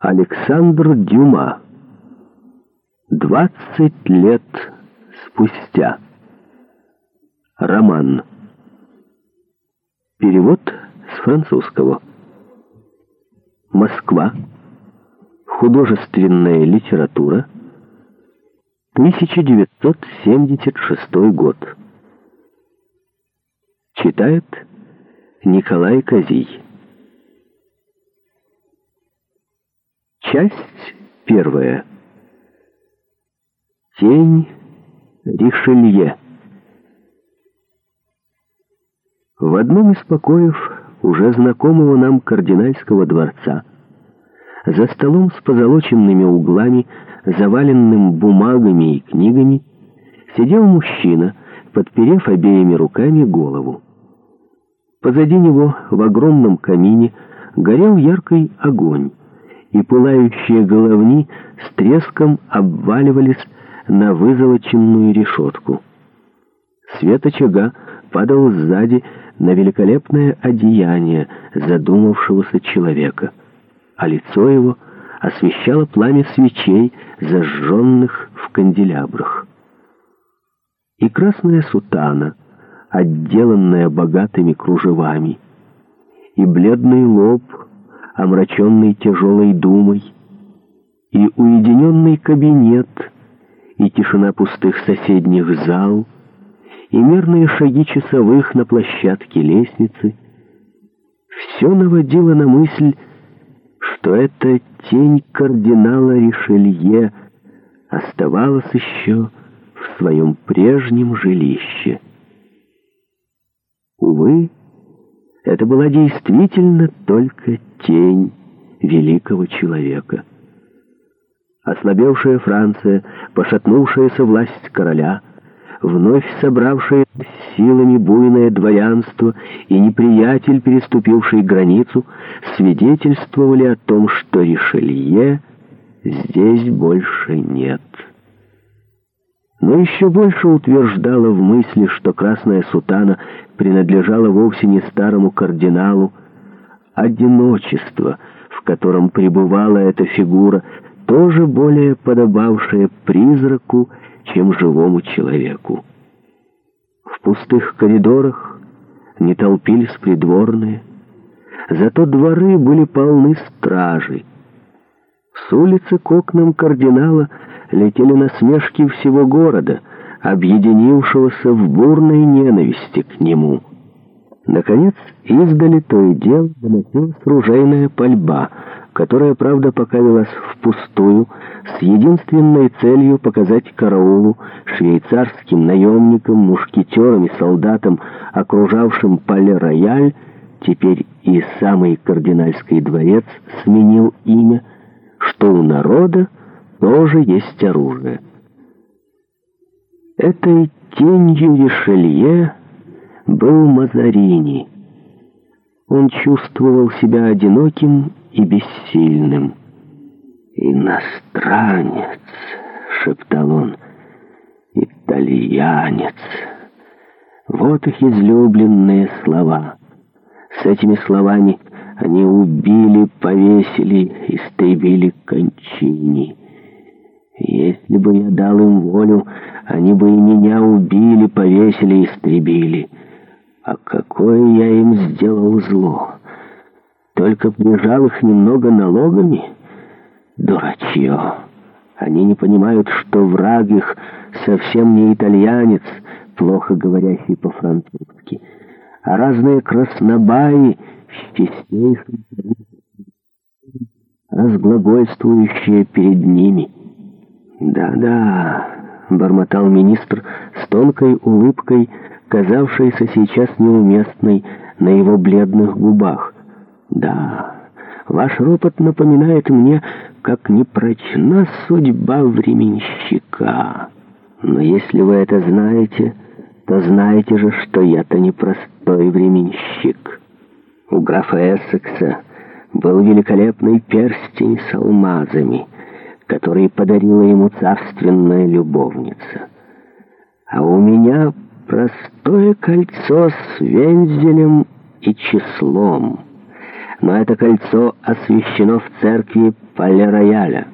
Александр Дюма. 20 лет спустя. Роман. Перевод с французского. Москва. Художественная литература. 1976 год. Читает Николай Козий. Часть первая. Тень Ришелье. В одном из покоев уже знакомого нам кардинальского дворца, за столом с позолоченными углами, заваленным бумагами и книгами, сидел мужчина, подперев обеими руками голову. Позади него в огромном камине горел яркий огонь и пылающие головни с треском обваливались на вызолоченную решетку. Свет очага падал сзади на великолепное одеяние задумавшегося человека, а лицо его освещало пламя свечей, зажженных в канделябрах. И красная сутана, отделанная богатыми кружевами, и бледный лоб — омраченный тяжелой думой, и уединенный кабинет, и тишина пустых соседних зал, и мерные шаги часовых на площадке лестницы, все наводило на мысль, что эта тень кардинала Ришелье оставалась еще в своем прежнем жилище. Увы, это была действительно только тень великого человека. Ослабевшая Франция, пошатнувшаяся власть короля, вновь собравшая силами буйное дворянство и неприятель, переступивший границу, свидетельствовали о том, что Ришелье здесь больше нет» но еще больше утверждала в мысли, что красная сутана принадлежала вовсе не старому кардиналу. А одиночество, в котором пребывала эта фигура, тоже более подобавшее призраку, чем живому человеку. В пустых коридорах не толпились придворные, зато дворы были полны стражей. С улицы к окнам кардинала – летели насмешки всего города, объединившегося в бурной ненависти к нему. Наконец, издали то и дело доносилась ружейная пальба, которая, правда, пока велась впустую, с единственной целью показать караулу, швейцарским наемникам, мушкетерам и солдатам, окружавшим поле-рояль, теперь и самый кардинальский дворец сменил имя, что у народа тоже есть оружие. Этой тенью Ришелье был Мазарини. Он чувствовал себя одиноким и бессильным. «Иностранец!» — шептал он. «Итальянец!» Вот их излюбленные слова. С этими словами они убили, повесили, истребили кончини. Если бы я дал им волю, они бы и меня убили, повесили, истребили. А какое я им сделал зло! Только прижал их немного налогами? Дурачье! Они не понимают, что враг их совсем не итальянец, плохо говорящий по-французски, а разные краснобаи с чистейшим разглагольствующие перед ними — «Да, да», — бормотал министр с тонкой улыбкой, казавшейся сейчас неуместной на его бледных губах. «Да, ваш ропот напоминает мне, как непрочна судьба временщика. Но если вы это знаете, то знаете же, что я-то непростой временщик. У графа Эссекса был великолепный перстень с алмазами» который подарила ему царственная любовница. А у меня простое кольцо с вензелем и числом. Но это кольцо освящено в церкви Пале-Рояля.